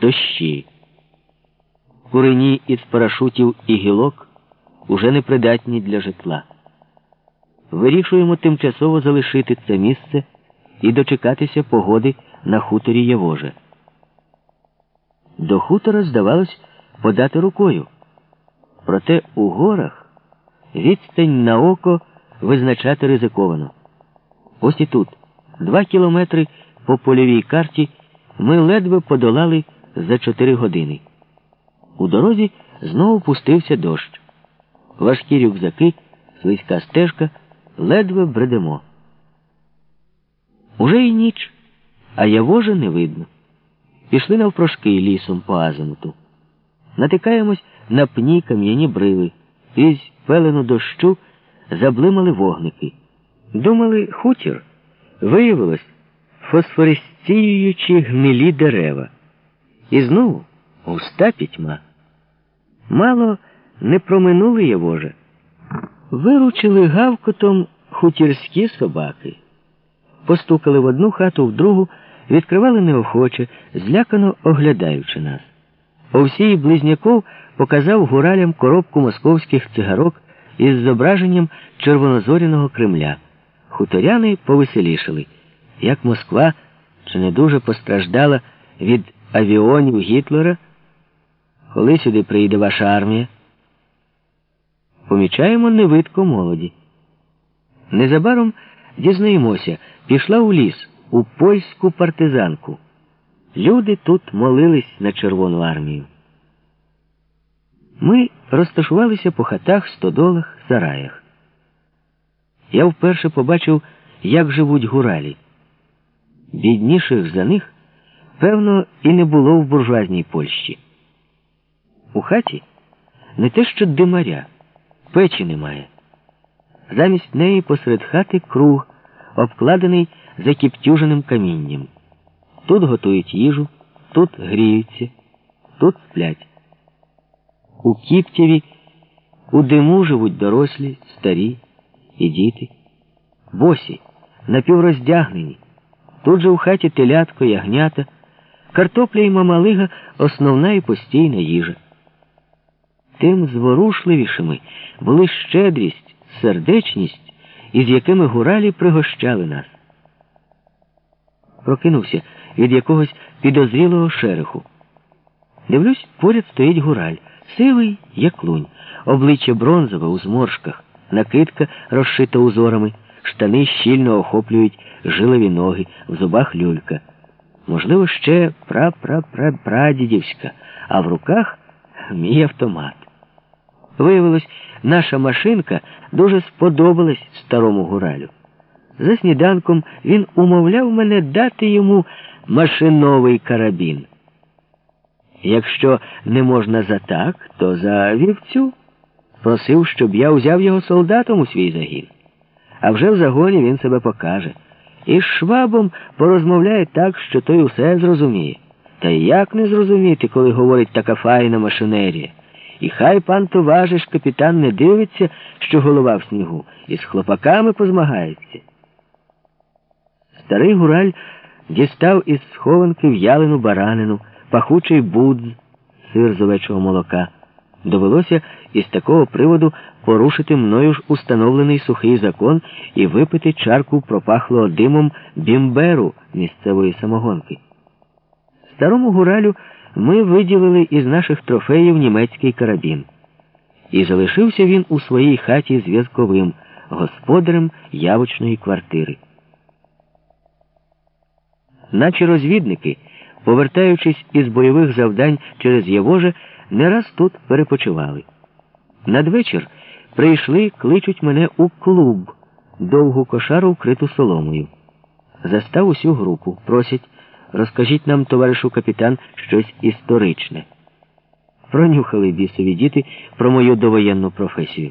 дощі. Курені із парашутів і гілок уже непридатні для житла. Вирішуємо тимчасово залишити це місце і дочекатися погоди на хуторі Явоже. До хутора, здавалось, подати рукою. Проте у горах відстань на око визначати ризиковано. Ось і тут, два кілометри по польовій карті, ми ледве подолали за чотири години. У дорозі знову пустився дощ. Важкі рюкзаки, слизька стежка, ледве бредемо. Уже й ніч, а явоже не видно. Пішли навпрошки лісом по азимуту. Натикаємось на пні кам'яні брили. Крізь пелену дощу заблимали вогники. Думали, хутір. Виявилось фосфоресціюючі гнилі дерева. І знову густа пітьма. Мало не проминули Явоже. Виручили гавкотом хутірські собаки. Постукали в одну хату, в другу, відкривали неохоче, злякано оглядаючи нас. Овсій Близняков показав гуралям коробку московських цигарок із зображенням червонозоряного Кремля. Хуторяни повеселішали, як Москва чи не дуже постраждала від авіонів Гітлера. Коли сюди приїде ваша армія? Помічаємо невидко молоді. Незабаром дізнаємося, пішла у ліс, у польську партизанку. Люди тут молились на Червону армію. Ми розташувалися по хатах, стодолах, сараях. Я вперше побачив, як живуть гуралі. Бідніших за них, певно, і не було в буржуазній Польщі. У хаті не те, що димаря, печі немає. Замість неї посеред хати круг, обкладений закіптюженим камінням. Тут готують їжу, тут гріються, тут сплять. У Кіптєві у диму живуть дорослі, старі і діти, босі, напівроздягнені. Тут же у хаті телятко, ягнята, картопля і мамалига основна і постійна їжа. Тим зворушливішими були щедрість, сердечність, із якими гуралі пригощали нас. Прокинувся від якогось підозрілого шереху. Дивлюсь, поряд стоїть гураль, сивий, як лунь, обличчя бронзове у зморшках, накидка розшита узорами, штани щільно охоплюють жилові ноги, в зубах люлька. Можливо, ще пра-пра-пра-прадідівська, а в руках мій автомат. Виявилось, наша машинка дуже сподобалась старому гуралю. За сніданком він умовляв мене дати йому машиновий карабін. Якщо не можна за так, то за вівцю. Просив, щоб я взяв його солдатом у свій загін. А вже в загоні він себе покаже. І з швабом порозмовляє так, що той усе зрозуміє. Та як не зрозуміти, коли говорить така файна машинерія? І хай пан товариш капітан не дивиться, що голова в снігу, і з хлопаками позмагається. Старий гураль дістав із схованки в'ялену баранину, пахучий будз, сир з овечого молока. Довелося із такого приводу порушити мною ж установлений сухий закон і випити чарку пропахлого димом бімберу місцевої самогонки. Старому гуралю ми виділили із наших трофеїв німецький карабін. І залишився він у своїй хаті зв'язковим, господарем явочної квартири. Наші розвідники, повертаючись із бойових завдань через Явоже, не раз тут перепочивали. Надвечір прийшли, кличуть мене у клуб, довгу кошару вкриту соломою. Застав усю групу, просять, розкажіть нам, товаришу капітан, щось історичне. Пронюхали бісові діти про мою довоєнну професію.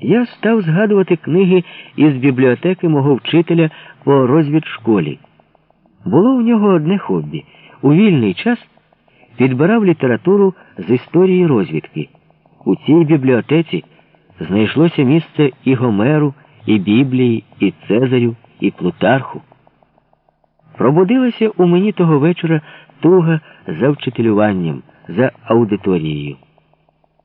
Я став згадувати книги із бібліотеки мого вчителя по розвідшколі. Було в нього одне хобі. У вільний час підбирав літературу з історії розвідки. У цій бібліотеці знайшлося місце і Гомеру, і Біблії, і Цезарю, і Плутарху. Пробудилася у мені того вечора туга за вчителюванням, за аудиторією.